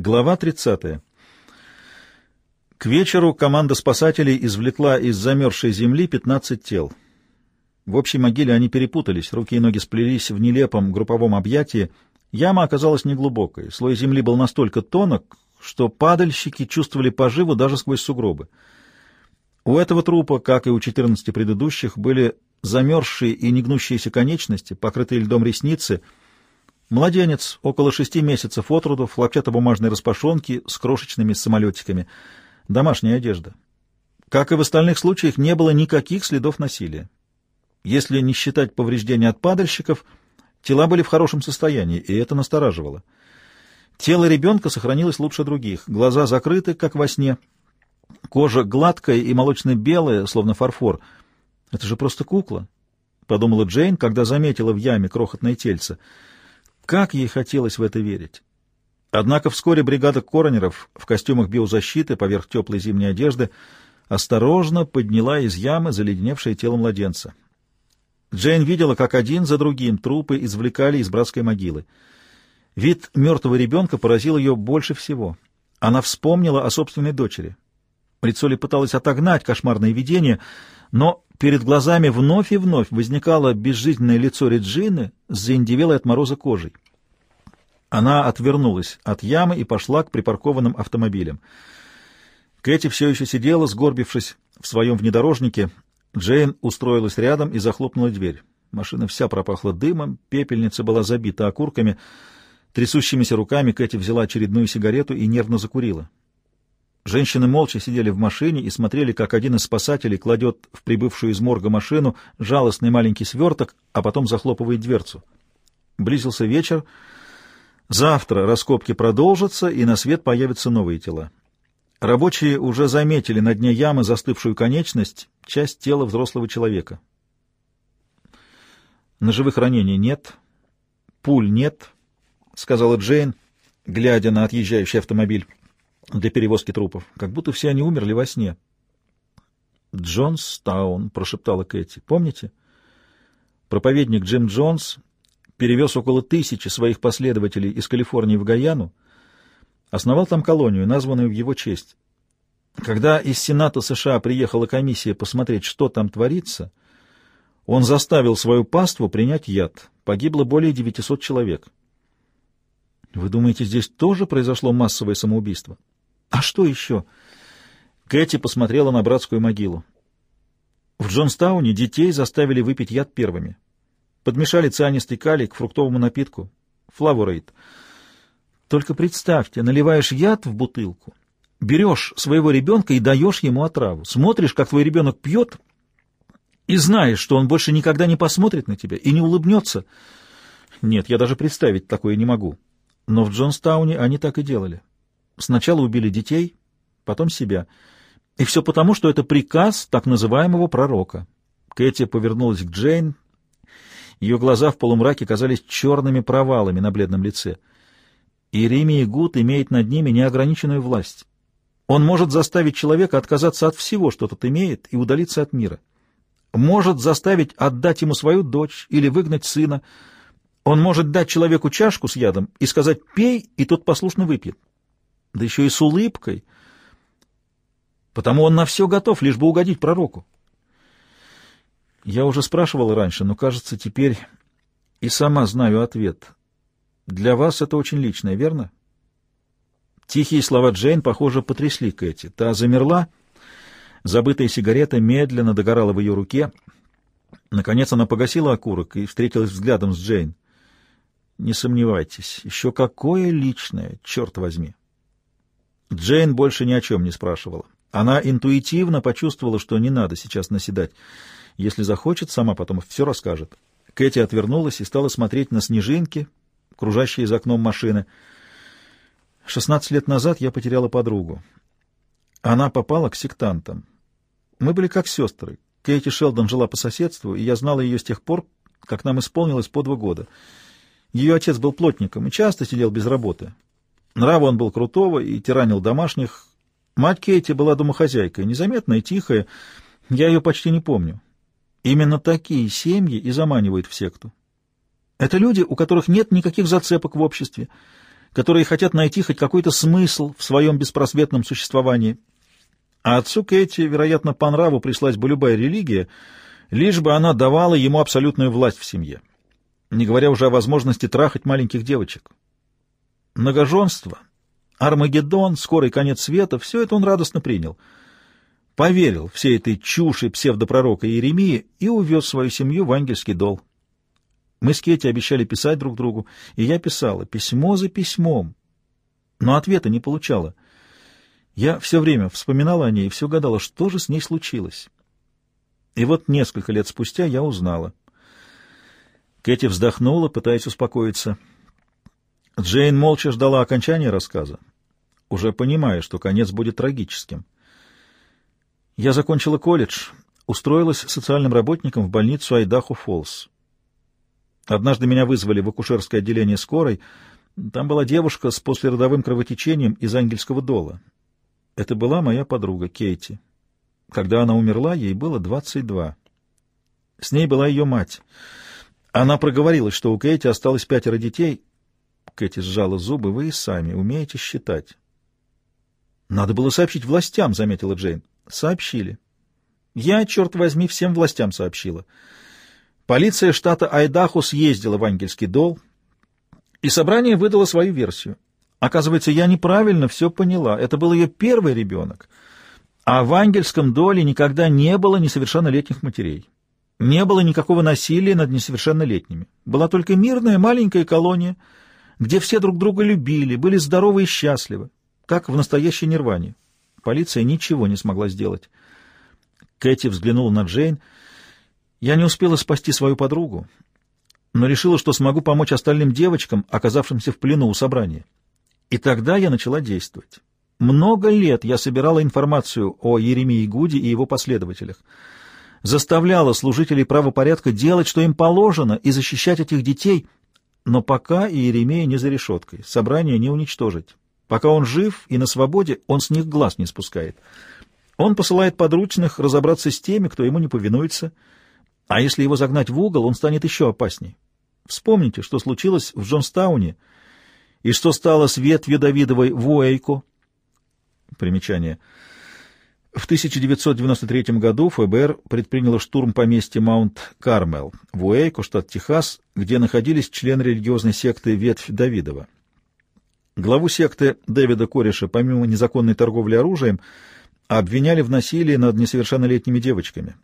Глава 30. К вечеру команда спасателей извлекла из замерзшей земли 15 тел. В общей могиле они перепутались, руки и ноги сплелись в нелепом групповом объятии. Яма оказалась неглубокой, слой земли был настолько тонок, что падальщики чувствовали поживу даже сквозь сугробы. У этого трупа, как и у 14 предыдущих, были замерзшие и негнущиеся конечности, покрытые льдом ресницы — Младенец, около шести месяцев от роду, в хлопчатобумажной распашонке с крошечными самолетиками. Домашняя одежда. Как и в остальных случаях, не было никаких следов насилия. Если не считать повреждений от падальщиков, тела были в хорошем состоянии, и это настораживало. Тело ребенка сохранилось лучше других, глаза закрыты, как во сне, кожа гладкая и молочно-белая, словно фарфор. Это же просто кукла, — подумала Джейн, когда заметила в яме крохотное тельце — как ей хотелось в это верить! Однако вскоре бригада коронеров в костюмах биозащиты поверх теплой зимней одежды осторожно подняла из ямы заледеневшее тело младенца. Джейн видела, как один за другим трупы извлекали из братской могилы. Вид мертвого ребенка поразил ее больше всего. Она вспомнила о собственной дочери. Лицо ли пыталось отогнать кошмарное видение, но перед глазами вновь и вновь возникало безжизненное лицо Реджины с заиндевелой от мороза кожей. Она отвернулась от ямы и пошла к припаркованным автомобилям. Кэти все еще сидела, сгорбившись в своем внедорожнике. Джейн устроилась рядом и захлопнула дверь. Машина вся пропахла дымом, пепельница была забита окурками. Трясущимися руками Кэти взяла очередную сигарету и нервно закурила. Женщины молча сидели в машине и смотрели, как один из спасателей кладет в прибывшую из морга машину жалостный маленький сверток, а потом захлопывает дверцу. Близился вечер. Завтра раскопки продолжатся, и на свет появятся новые тела. Рабочие уже заметили на дне ямы застывшую конечность, часть тела взрослого человека. Ножевых ранений нет, пуль нет, — сказала Джейн, глядя на отъезжающий автомобиль для перевозки трупов, как будто все они умерли во сне. «Джонстаун», — прошептала Кэти, — «помните?» Проповедник Джим Джонс перевез около тысячи своих последователей из Калифорнии в Гаяну, основал там колонию, названную в его честь. Когда из Сената США приехала комиссия посмотреть, что там творится, он заставил свою паству принять яд. Погибло более 900 человек. Вы думаете, здесь тоже произошло массовое самоубийство? А что еще? Кэти посмотрела на братскую могилу. В Джонстауне детей заставили выпить яд первыми. Подмешали цианистый калий к фруктовому напитку. Флавурейт. Только представьте, наливаешь яд в бутылку, берешь своего ребенка и даешь ему отраву. Смотришь, как твой ребенок пьет, и знаешь, что он больше никогда не посмотрит на тебя и не улыбнется. Нет, я даже представить такое не могу. Но в Джонстауне они так и делали. Сначала убили детей, потом себя. И все потому, что это приказ так называемого пророка. Кэти повернулась к Джейн. Ее глаза в полумраке казались черными провалами на бледном лице. Иеремия Гуд имеет над ними неограниченную власть. Он может заставить человека отказаться от всего, что тот имеет, и удалиться от мира. Может заставить отдать ему свою дочь или выгнать сына. Он может дать человеку чашку с ядом и сказать «пей», и тот послушно выпьет да еще и с улыбкой. Потому он на все готов, лишь бы угодить пророку. Я уже спрашивал раньше, но, кажется, теперь и сама знаю ответ. Для вас это очень личное, верно? Тихие слова Джейн, похоже, потрясли Кэти. Та замерла, забытая сигарета медленно догорала в ее руке. Наконец она погасила окурок и встретилась взглядом с Джейн. Не сомневайтесь, еще какое личное, черт возьми. Джейн больше ни о чем не спрашивала. Она интуитивно почувствовала, что не надо сейчас наседать. Если захочет, сама потом все расскажет. Кэти отвернулась и стала смотреть на снежинки, кружащие за окном машины. Шестнадцать лет назад я потеряла подругу. Она попала к сектантам. Мы были как сестры. Кэти Шелдон жила по соседству, и я знала ее с тех пор, как нам исполнилось по два года. Ее отец был плотником и часто сидел без работы. Нрава он был крутого и тиранил домашних. Мать Кейти была домохозяйкой, незаметная, тихая. Я ее почти не помню. Именно такие семьи и заманивают в секту. Это люди, у которых нет никаких зацепок в обществе. которые хотят найти хоть какой-то смысл в своем беспросветном существовании. А отцу Кэти, вероятно, по нраву пришлась бы любая религия, лишь бы она давала ему абсолютную власть в семье, не говоря уже о возможности трахать маленьких девочек. Многоженство, Армагеддон, скорый конец света — все это он радостно принял. Поверил всей этой чуши псевдопророка Иеремии и увез свою семью в ангельский дол. Мы с Кетти обещали писать друг другу, и я писала, письмо за письмом, но ответа не получала. Я все время вспоминала о ней и все гадала, что же с ней случилось. И вот несколько лет спустя я узнала. Кэти вздохнула, пытаясь успокоиться. Джейн молча ждала окончания рассказа, уже понимая, что конец будет трагическим. Я закончила колледж, устроилась социальным работником в больницу Айдаху-Фоллс. Однажды меня вызвали в акушерское отделение скорой. Там была девушка с послеродовым кровотечением из ангельского дола. Это была моя подруга Кейти. Когда она умерла, ей было 22. С ней была ее мать. Она проговорилась, что у Кейти осталось пятеро детей. Кэти сжала зубы. Вы и сами умеете считать. Надо было сообщить властям, заметила Джейн. Сообщили. Я, черт возьми, всем властям сообщила. Полиция штата Айдахо съездила в Ангельский дол, и собрание выдало свою версию. Оказывается, я неправильно все поняла. Это был ее первый ребенок. А в Ангельском доле никогда не было несовершеннолетних матерей. Не было никакого насилия над несовершеннолетними. Была только мирная маленькая колония, где все друг друга любили, были здоровы и счастливы, как в настоящей Нирване. Полиция ничего не смогла сделать. Кэти взглянула на Джейн — я не успела спасти свою подругу, но решила, что смогу помочь остальным девочкам, оказавшимся в плену у собрания. И тогда я начала действовать. Много лет я собирала информацию о Еремии Гуде и его последователях, заставляла служителей правопорядка делать, что им положено, и защищать этих детей, но пока Иеремия не за решеткой, собрание не уничтожить. Пока он жив и на свободе, он с них глаз не спускает. Он посылает подручных разобраться с теми, кто ему не повинуется, — а если его загнать в угол, он станет еще опасней. Вспомните, что случилось в Джонстауне и что стало с ветвью Давидовой в Уэйко. Примечание. В 1993 году ФБР предприняло штурм поместья Маунт-Кармел в Уэйко, штат Техас, где находились члены религиозной секты Ветвь Давидова. Главу секты Дэвида Кореша, помимо незаконной торговли оружием, обвиняли в насилии над несовершеннолетними девочками.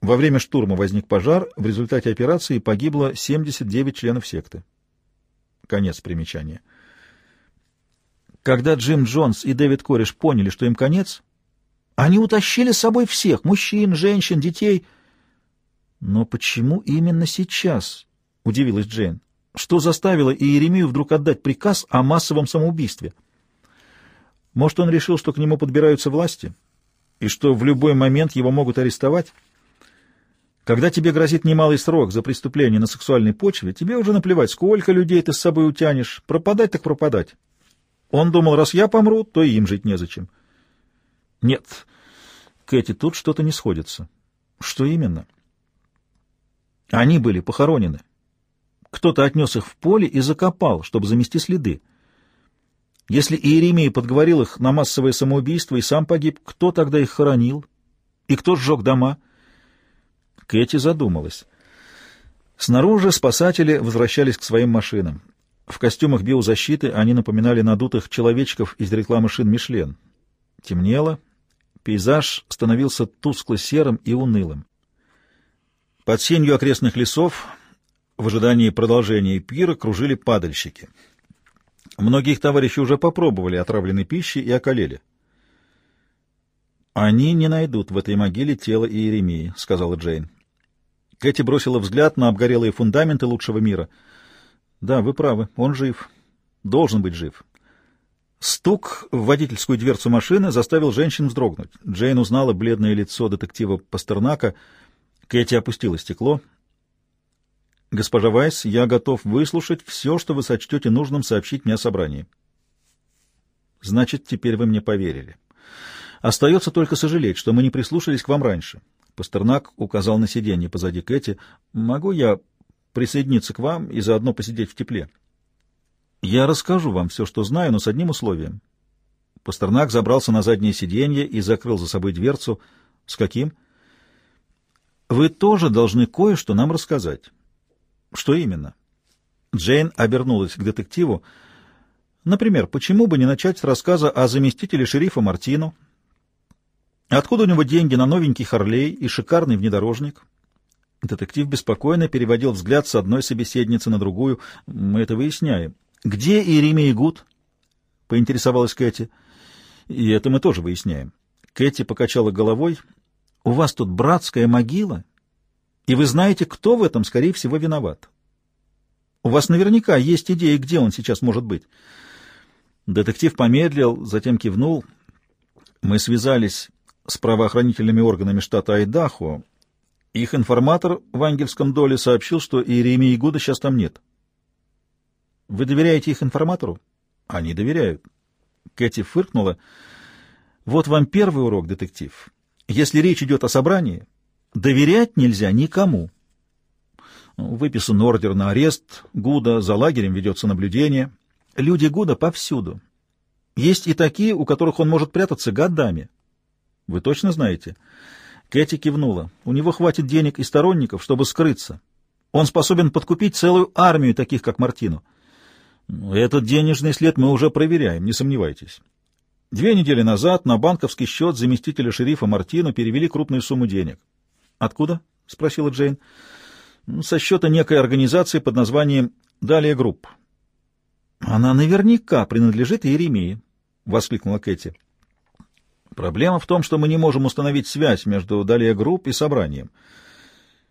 Во время штурма возник пожар, в результате операции погибло 79 членов секты. Конец примечания. Когда Джим Джонс и Дэвид Кореш поняли, что им конец, они утащили с собой всех — мужчин, женщин, детей. Но почему именно сейчас? — удивилась Джейн. Что заставило Иеремию вдруг отдать приказ о массовом самоубийстве? Может, он решил, что к нему подбираются власти, и что в любой момент его могут арестовать? Когда тебе грозит немалый срок за преступление на сексуальной почве, тебе уже наплевать, сколько людей ты с собой утянешь. Пропадать так пропадать. Он думал, раз я помру, то и им жить незачем. Нет, Кэти, тут что-то не сходится. Что именно? Они были похоронены. Кто-то отнес их в поле и закопал, чтобы замести следы. Если Иеремия подговорил их на массовое самоубийство и сам погиб, кто тогда их хоронил? И кто сжег дома? — Кэти задумалась. Снаружи спасатели возвращались к своим машинам. В костюмах биозащиты они напоминали надутых человечков из рекламы шин «Мишлен». Темнело, пейзаж становился тускло-серым и унылым. Под сенью окрестных лесов в ожидании продолжения пира кружили падальщики. Многие их товарищи уже попробовали отравленной пищи и околели. «Они не найдут в этой могиле тело Иеремии», — сказала Джейн. Кэти бросила взгляд на обгорелые фундаменты лучшего мира. «Да, вы правы, он жив. Должен быть жив». Стук в водительскую дверцу машины заставил женщин вздрогнуть. Джейн узнала бледное лицо детектива Пастернака. Кэти опустила стекло. «Госпожа Вайс, я готов выслушать все, что вы сочтете нужным сообщить мне о собрании». «Значит, теперь вы мне поверили. Остается только сожалеть, что мы не прислушались к вам раньше. Пастернак указал на сиденье позади Кэти. «Могу я присоединиться к вам и заодно посидеть в тепле?» Я расскажу вам все, что знаю, но с одним условием. Пастернак забрался на заднее сиденье и закрыл за собой дверцу. С каким? Вы тоже должны кое-что нам рассказать. Что именно? Джейн обернулась к детективу. Например, почему бы не начать с рассказа о заместителе шерифа Мартину? Откуда у него деньги на новенький Харлей и шикарный внедорожник? Детектив беспокойно переводил взгляд с одной собеседницы на другую. Мы это выясняем. «Где Иеремия Гуд?» — поинтересовалась Кэти. «И это мы тоже выясняем». Кэти покачала головой. «У вас тут братская могила, и вы знаете, кто в этом, скорее всего, виноват. У вас наверняка есть идея, где он сейчас может быть». Детектив помедлил, затем кивнул. «Мы связались с правоохранительными органами штата Айдахо. Их информатор в ангельском доле сообщил, что Иеремии Гуда сейчас там нет». Вы доверяете их информатору? Они доверяют. Кэти фыркнула. Вот вам первый урок, детектив. Если речь идет о собрании, доверять нельзя никому. Выписан ордер на арест Гуда, за лагерем ведется наблюдение. Люди Гуда повсюду. Есть и такие, у которых он может прятаться годами. Вы точно знаете? Кэти кивнула. У него хватит денег и сторонников, чтобы скрыться. Он способен подкупить целую армию таких, как Мартину. Этот денежный след мы уже проверяем, не сомневайтесь. Две недели назад на банковский счет заместителя шерифа Мартина перевели крупную сумму денег. «Откуда?» — спросила Джейн. «Со счета некой организации под названием «Далее Групп». «Она наверняка принадлежит Иеремии», — воскликнула Кэти. «Проблема в том, что мы не можем установить связь между «Далее Групп» и собранием.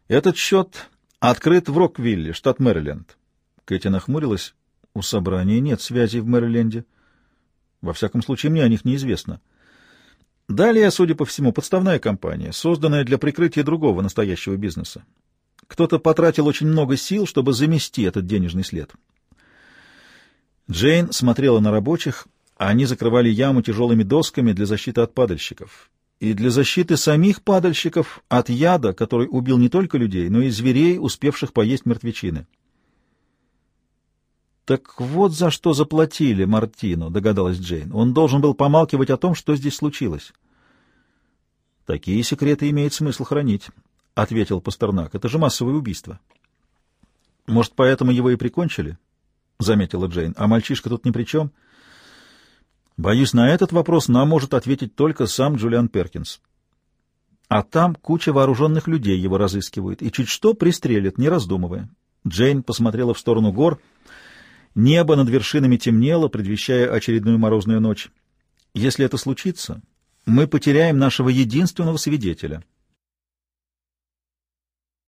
Этот счет открыт в Роквилле, штат Мэриленд». Кэти нахмурилась. У собрания нет связей в Мэриленде. Во всяком случае, мне о них неизвестно. Далее, судя по всему, подставная компания, созданная для прикрытия другого настоящего бизнеса. Кто-то потратил очень много сил, чтобы замести этот денежный след. Джейн смотрела на рабочих, а они закрывали яму тяжелыми досками для защиты от падальщиков. И для защиты самих падальщиков от яда, который убил не только людей, но и зверей, успевших поесть мертвечины. «Так вот за что заплатили Мартину», — догадалась Джейн. «Он должен был помалкивать о том, что здесь случилось». «Такие секреты имеет смысл хранить», — ответил Пастернак. «Это же массовое убийство». «Может, поэтому его и прикончили?» — заметила Джейн. «А мальчишка тут ни при чем?» «Боюсь, на этот вопрос нам может ответить только сам Джулиан Перкинс. А там куча вооруженных людей его разыскивают, и чуть что пристрелят, не раздумывая». Джейн посмотрела в сторону гор — Небо над вершинами темнело, предвещая очередную морозную ночь. Если это случится, мы потеряем нашего единственного свидетеля —